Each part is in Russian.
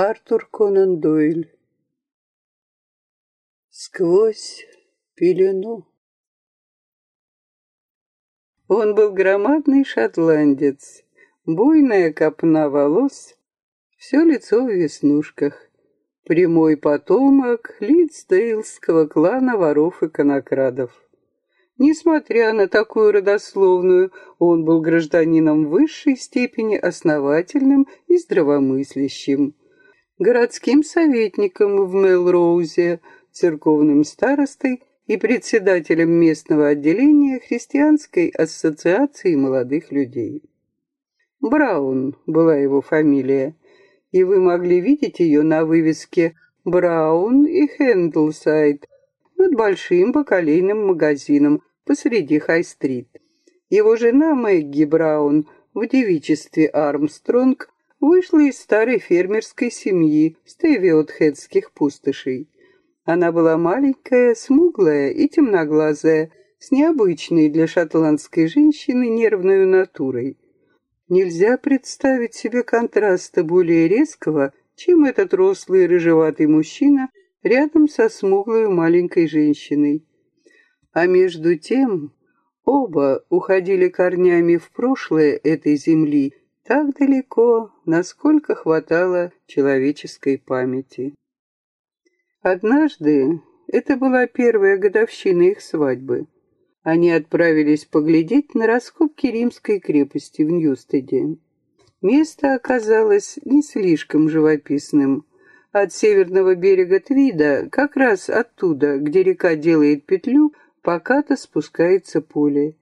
Артур Конан Дойль. Сквозь пелену. Он был громадный шотландец, буйная копна волос, все лицо в веснушках, прямой потомок Лидсдейлского клана воров и конокрадов. Несмотря на такую родословную, он был гражданином высшей степени основательным и здравомыслящим городским советником в Мелроузе, церковным старостой и председателем местного отделения Христианской ассоциации молодых людей. Браун была его фамилия, и вы могли видеть ее на вывеске «Браун и Хендлсайд» над большим бакалейным магазином посреди Хай-стрит. Его жена Мэгги Браун в девичестве Армстронг вышла из старой фермерской семьи Стевиотхедских пустошей. Она была маленькая, смуглая и темноглазая, с необычной для шотландской женщины нервной натурой. Нельзя представить себе контраста более резкого, чем этот рослый рыжеватый мужчина рядом со смуглой маленькой женщиной. А между тем оба уходили корнями в прошлое этой земли, так далеко, насколько хватало человеческой памяти. Однажды, это была первая годовщина их свадьбы, они отправились поглядеть на раскопки римской крепости в Ньюстеде. Место оказалось не слишком живописным. От северного берега Твида, как раз оттуда, где река делает петлю, покато спускается поле.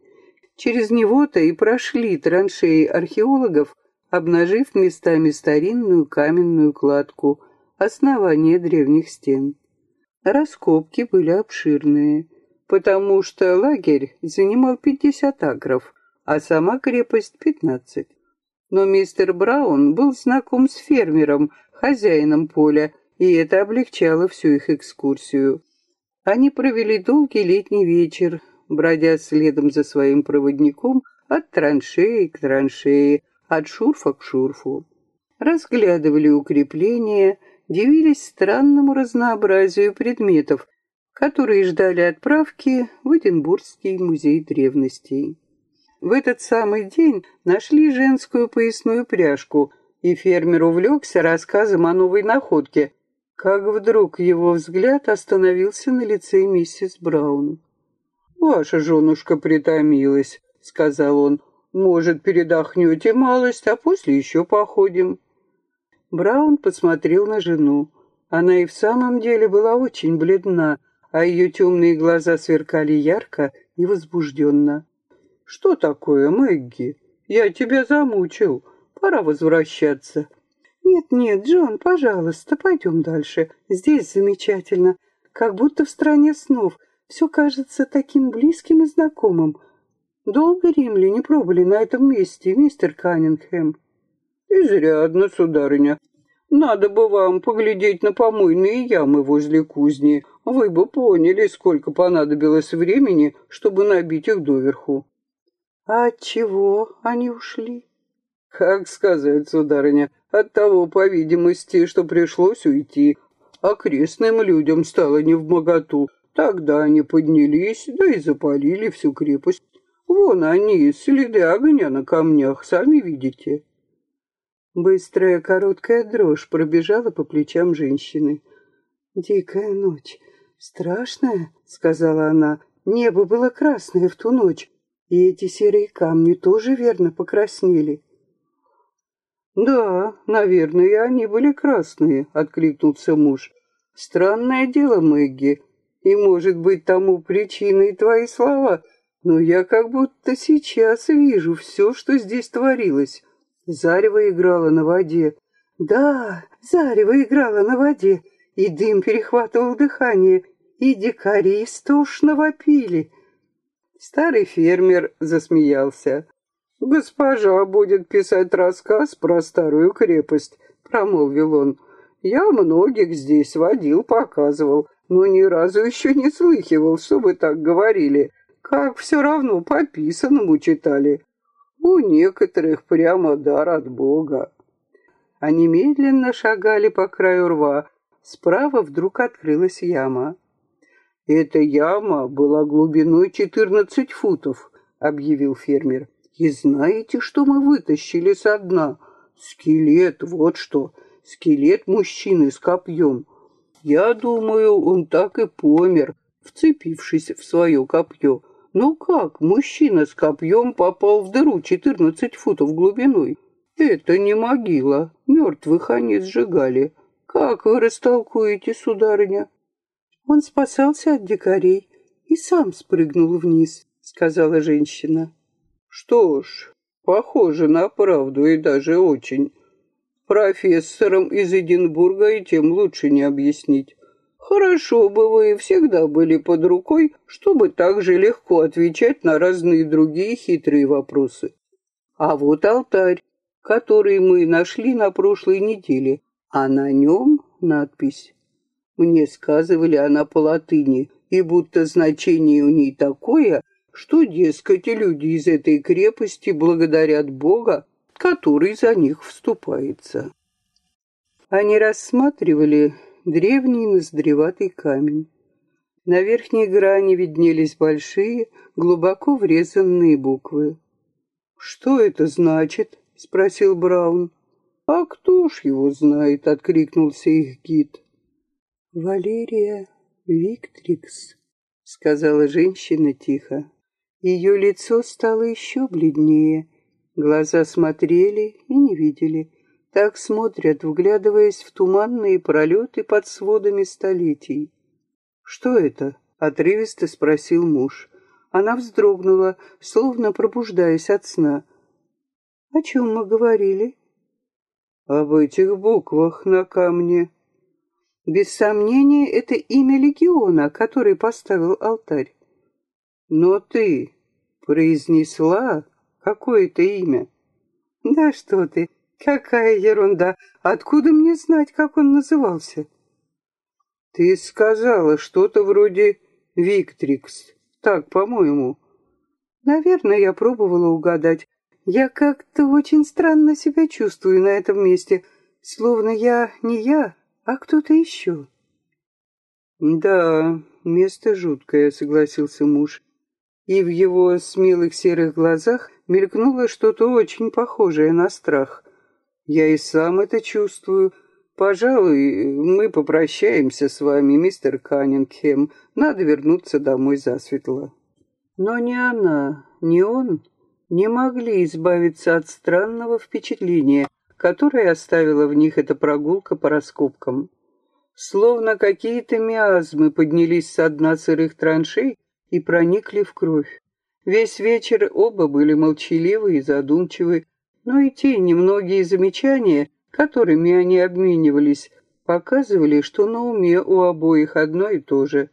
Через него-то и прошли траншеи археологов, обнажив местами старинную каменную кладку, основания древних стен. Раскопки были обширные, потому что лагерь занимал 50 акров, а сама крепость — 15. Но мистер Браун был знаком с фермером, хозяином поля, и это облегчало всю их экскурсию. Они провели долгий летний вечер, бродя следом за своим проводником от траншеи к траншеи, от шурфа к шурфу. Разглядывали укрепления, дивились странному разнообразию предметов, которые ждали отправки в Эдинбургский музей древностей. В этот самый день нашли женскую поясную пряжку, и фермер увлекся рассказом о новой находке, как вдруг его взгляд остановился на лице миссис Браун. «Ваша женушка притомилась», — сказал он. «Может, передохнете малость, а после еще походим». Браун посмотрел на жену. Она и в самом деле была очень бледна, а ее темные глаза сверкали ярко и возбужденно. «Что такое, Мэгги? Я тебя замучил. Пора возвращаться». «Нет-нет, Джон, пожалуйста, пойдем дальше. Здесь замечательно. Как будто в стране снов. Все кажется таким близким и знакомым. Долго римляне пробыли на этом месте, мистер Каннингхэм?» «Изрядно, сударыня. Надо бы вам поглядеть на помойные ямы возле кузни. Вы бы поняли, сколько понадобилось времени, чтобы набить их доверху». «А от чего они ушли?» «Как сказать, сударыня, от того, по видимости, что пришлось уйти. Окрестным людям стало не в моготу, Тогда они поднялись, да и запалили всю крепость. Вон они, следы огня на камнях, сами видите. Быстрая короткая дрожь пробежала по плечам женщины. «Дикая ночь. Страшная», — сказала она. «Небо было красное в ту ночь, и эти серые камни тоже верно покраснели». «Да, наверное, они были красные», — откликнулся муж. «Странное дело, Мэгги. И, может быть, тому причиной твои слова, но я как будто сейчас вижу все, что здесь творилось. Зарево играло на воде. Да, зарево играло на воде, и дым перехватывал дыхание, и дикари истошно вопили. Старый фермер засмеялся. «Госпожа будет писать рассказ про старую крепость», — промолвил он. «Я многих здесь водил, показывал но ни разу еще не слыхивал, чтобы так говорили. Как все равно по писанному читали. У некоторых прямо дар от Бога. Они медленно шагали по краю рва. Справа вдруг открылась яма. «Эта яма была глубиной 14 футов», — объявил фермер. «И знаете, что мы вытащили со дна? Скелет, вот что, скелет мужчины с копьем. Я думаю, он так и помер, вцепившись в свое копье. Но как мужчина с копьем попал в дыру 14 футов глубиной? Это не могила, мертвых они сжигали. Как вы растолкуете, сударыня? Он спасался от дикарей и сам спрыгнул вниз, сказала женщина. Что ж, похоже на правду и даже очень. Профессором из Эдинбурга и тем лучше не объяснить. Хорошо бы вы всегда были под рукой, чтобы так же легко отвечать на разные другие хитрые вопросы. А вот алтарь который мы нашли на прошлой неделе, а на нем надпись. Мне сказывали она по латыни, и будто значение у ней такое, что, дескать, люди из этой крепости благодарят Бога, который за них вступается. Они рассматривали древний ноздреватый камень. На верхней грани виднелись большие, глубоко врезанные буквы. «Что это значит?» — спросил Браун. «А кто ж его знает?» — откликнулся их гид. «Валерия Виктрикс», — сказала женщина тихо. Ее лицо стало еще бледнее. Глаза смотрели и не видели. Так смотрят, вглядываясь в туманные пролеты под сводами столетий. «Что это?» — отрывисто спросил муж. Она вздрогнула, словно пробуждаясь от сна. О чем мы говорили? Об этих буквах на камне. Без сомнения, это имя легиона, который поставил алтарь. Но ты произнесла какое-то имя. Да что ты, какая ерунда. Откуда мне знать, как он назывался? Ты сказала что-то вроде Виктрикс. Так, по-моему. Наверное, я пробовала угадать. Я как-то очень странно себя чувствую на этом месте, словно я не я, а кто-то еще. Да, место жуткое, согласился муж. И в его смелых серых глазах мелькнуло что-то очень похожее на страх. Я и сам это чувствую. Пожалуй, мы попрощаемся с вами, мистер Каннингем. Надо вернуться домой засветло. Но не она, не он не могли избавиться от странного впечатления, которое оставила в них эта прогулка по раскопкам. Словно какие-то миазмы поднялись со дна сырых траншей и проникли в кровь. Весь вечер оба были молчаливы и задумчивы, но и те немногие замечания, которыми они обменивались, показывали, что на уме у обоих одно и то же.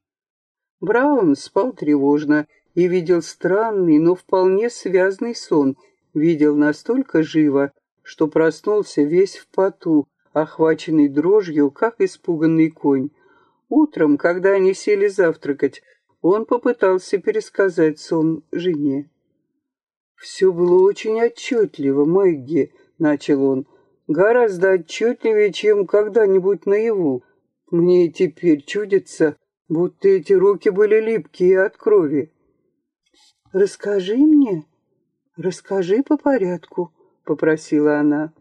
Браун спал тревожно и видел странный, но вполне связный сон, видел настолько живо, что проснулся весь в поту, охваченный дрожью, как испуганный конь. Утром, когда они сели завтракать, он попытался пересказать сон жене. «Все было очень отчетливо, Мэгги», — начал он, — «гораздо отчетливее, чем когда-нибудь наяву. Мне теперь чудится, будто эти руки были липкие от крови. «Расскажи мне, расскажи по порядку», — попросила она.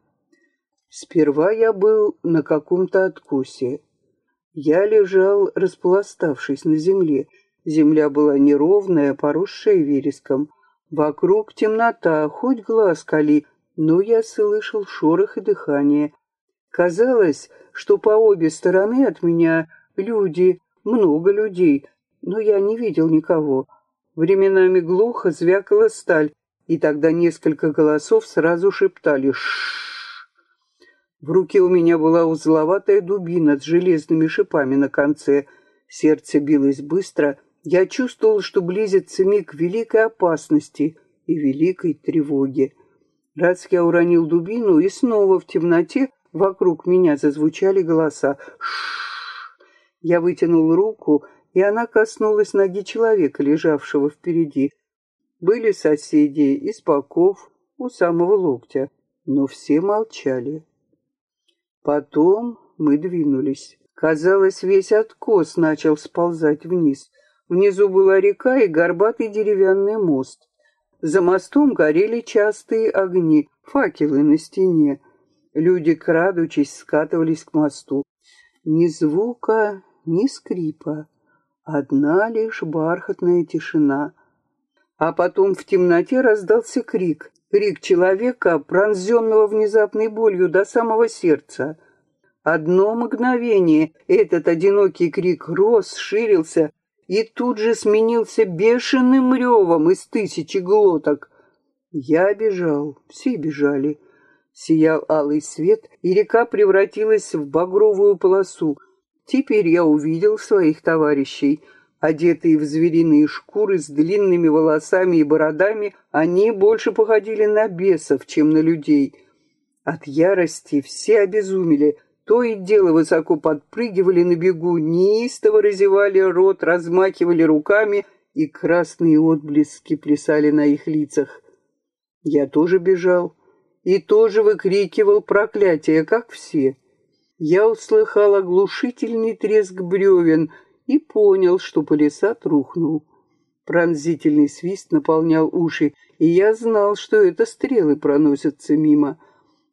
Сперва я был на каком-то откусе. Я лежал, распластавшись на земле. Земля была неровная, поросшая вереском. Вокруг темнота, хоть глаз кали, но я слышал шорох и дыхание. Казалось, что по обе стороны от меня люди, много людей, но я не видел никого. Временами глухо звякала сталь, и тогда несколько голосов сразу шептали «Шшш». В руке у меня была узловатая дубина с железными шипами на конце. Сердце билось быстро. Я чувствовал, что близится миг великой опасности и великой тревоги. Раз я уронил дубину, и снова в темноте вокруг меня зазвучали голоса «Шшш». Я вытянул руку и она коснулась ноги человека, лежавшего впереди. Были соседи из боков, у самого локтя, но все молчали. Потом мы двинулись. Казалось, весь откос начал сползать вниз. Внизу была река и горбатый деревянный мост. За мостом горели частые огни, факелы на стене. Люди, крадучись, скатывались к мосту. Ни звука, ни скрипа. Одна лишь бархатная тишина. А потом в темноте раздался крик. Крик человека, пронзенного внезапной болью до самого сердца. Одно мгновение этот одинокий крик рос, ширился и тут же сменился бешеным ревом из тысячи глоток. Я бежал, все бежали. Сиял алый свет, и река превратилась в багровую полосу. Теперь я увидел своих товарищей. Одетые в звериные шкуры с длинными волосами и бородами, они больше походили на бесов, чем на людей. От ярости все обезумели — то и дело высоко подпрыгивали на бегу, неистово разевали рот, размахивали руками, и красные отблески плясали на их лицах. Я тоже бежал и тоже выкрикивал проклятия, как все. Я услыхал оглушительный треск бревен и понял, что палисад рухнул. Пронзительный свист наполнял уши, и я знал, что это стрелы проносятся мимо.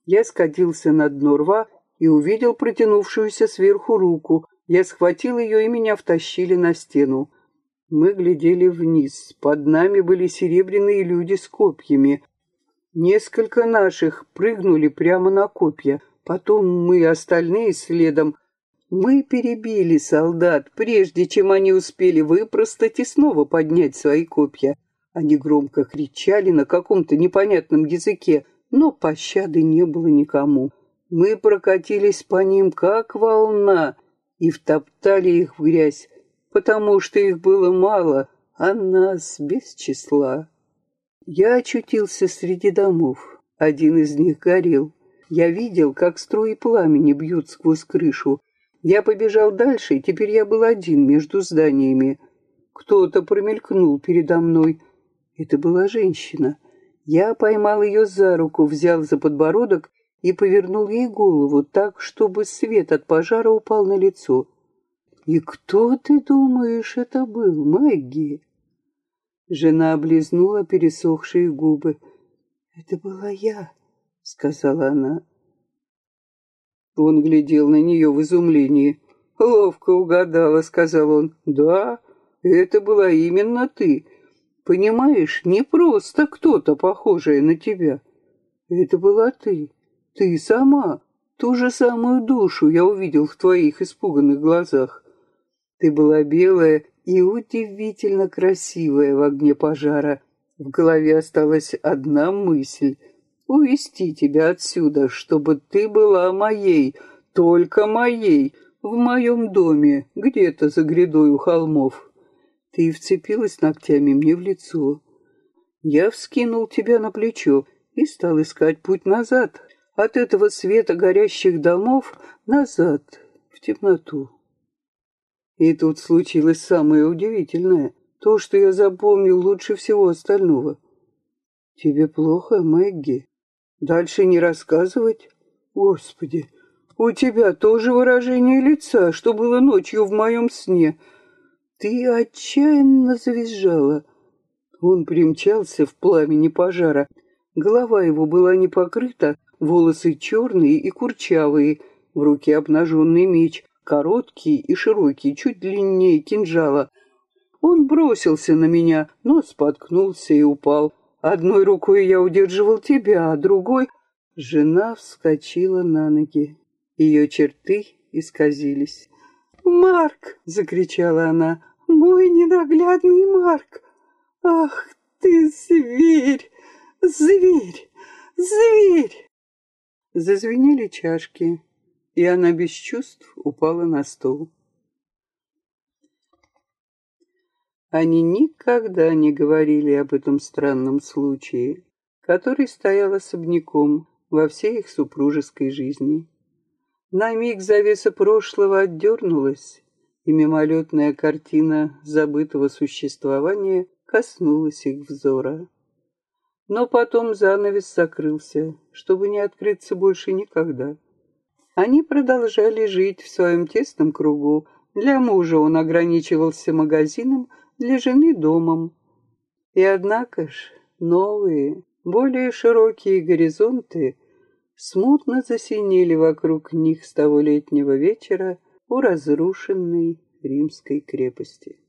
Я скатился на дно рва и увидел протянувшуюся сверху руку. Я схватил ее, и меня втащили на стену. Мы глядели вниз. Под нами были серебряные люди с копьями. Несколько наших прыгнули прямо на копья. Потом мы, остальные следом. Мы перебили солдат, прежде чем они успели выпростать и снова поднять свои копья. Они громко кричали на каком-то непонятном языке, но пощады не было никому. Мы прокатились по ним, как волна, и втоптали их в грязь, потому что их было мало, а нас без числа. Я очутился среди домов. Один из них горел. Я видел, как струи пламени бьют сквозь крышу. Я побежал дальше, и теперь я был один между зданиями. Кто-то промелькнул передо мной. Это была женщина. Я поймал ее за руку, взял за подбородок и повернул ей голову так, чтобы свет от пожара упал на лицо. «И кто, ты думаешь, это был, Мэгги?» Жена облизнула пересохшие губы. «Это была я», — сказала она. Он глядел на нее в изумлении. «Ловко угадала», — сказал он. «Да, это была именно ты. Понимаешь, не просто кто-то похожий на тебя. Это была ты. Ты сама, ту же самую душу я увидел в твоих испуганных глазах. Ты была белая и удивительно красивая в огне пожара. В голове осталась одна мысль — увести тебя отсюда, чтобы ты была моей, только моей, в моем доме, где-то за грядой у холмов. Ты вцепилась ногтями мне в лицо. Я вскинул тебя на плечо и стал искать путь назад, от этого света горящих домов назад, в темноту. И тут случилось самое удивительное, то, что я запомнил лучше всего остального. Тебе плохо, Мэгги? Дальше не рассказывать? Господи, у тебя тоже выражение лица, что было ночью в моем сне. Ты отчаянно завизжала. Он примчался в пламени пожара. Голова его была не покрыта, волосы черные и курчавые, в руке обнаженный меч, короткий и широкий, чуть длиннее кинжала. Он бросился на меня, но споткнулся и упал. Одной рукой я удерживал тебя, а другой... Жена вскочила на ноги. Ее черты исказились. «Марк!» — закричала она. «Мой ненаглядный Марк! Ах ты, зверь! Зверь! Зверь!» Зазвенели чашки, и она без чувств упала на стол. Они никогда не говорили об этом странном случае, который стоял особняком во всей их супружеской жизни. На миг завеса прошлого отдернулась, и мимолетная картина забытого существования коснулась их взора. Но потом занавес закрылся, чтобы не открыться больше никогда. Они продолжали жить в своем тесном кругу. Для мужа он ограничивался магазином, для жены — домом. И однако ж новые, более широкие горизонты смутно засинели вокруг них с того летнего вечера у разрушенной римской крепости.